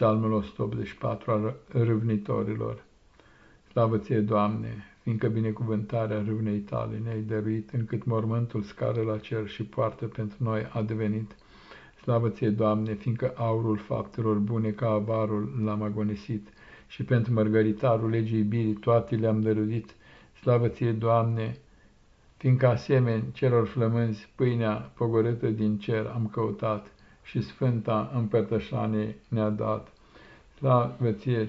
Psalmul 184 al râvnitorilor. Slavă ție, Doamne, fiindcă binecuvântarea râvnei tale ne-ai dăruit, încât mormântul scară la cer și poartă pentru noi a devenit. Slavă ție, Doamne, fiindcă aurul faptelor bune ca avarul l-am agonisit și pentru mărgăritarul legii iubirii toate le-am dăruit. Slavă ție, Doamne, fiindcă asemeni celor flămânzi pâinea pogorâtă din cer am căutat și sfânta împărtășanie ne-a dat. Slavă ție,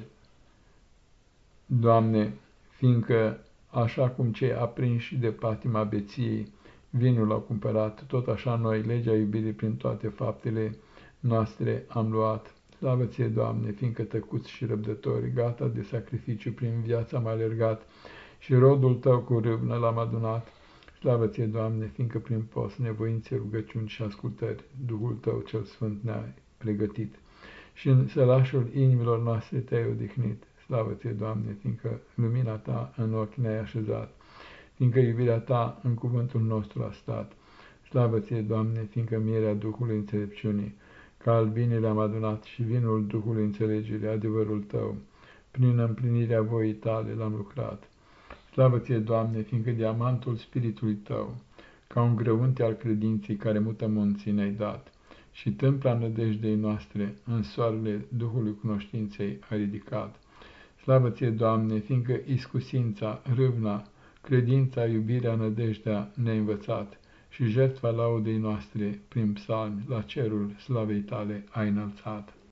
Doamne, fiindcă așa cum cei aprinși de patima beției vinul au cumpărat, tot așa noi legea iubirii prin toate faptele noastre am luat. Slavă ție, Doamne, fiindcă tăcuți și răbdători, gata de sacrificiu prin viața am alergat și rodul tău cu râvnă l-am adunat. Slavă ție, Doamne, fiindcă prin post, nevoințe, rugăciuni și ascultări, Duhul tău cel sfânt ne-a pregătit și în sălașul inimilor noastre te-ai odihnit. Slavă ție, Doamne, fiindcă lumina ta în ochi ne-ai așezat, fiindcă iubirea ta în cuvântul nostru a stat. Slavă ție, Doamne, fiindcă mierea Duhului înțelepciunii, ca albinele am adunat și vinul Duhului înțelegerii, adevărul tău, prin împlinirea voii tale l-am lucrat. Slavă ție, Doamne, fiindcă diamantul spiritului tău, ca un grăunte al credinței care mută munții ne-ai dat, și tâmpla nădejdei noastre în soarele Duhului cunoștinței a ridicat. Slavă ție, Doamne, fiindcă iscusința, râvna, credința, iubirea, nădejdea ne-ai învățat și jertfa laudei noastre prin psalmi la cerul slavei tale a înălțat.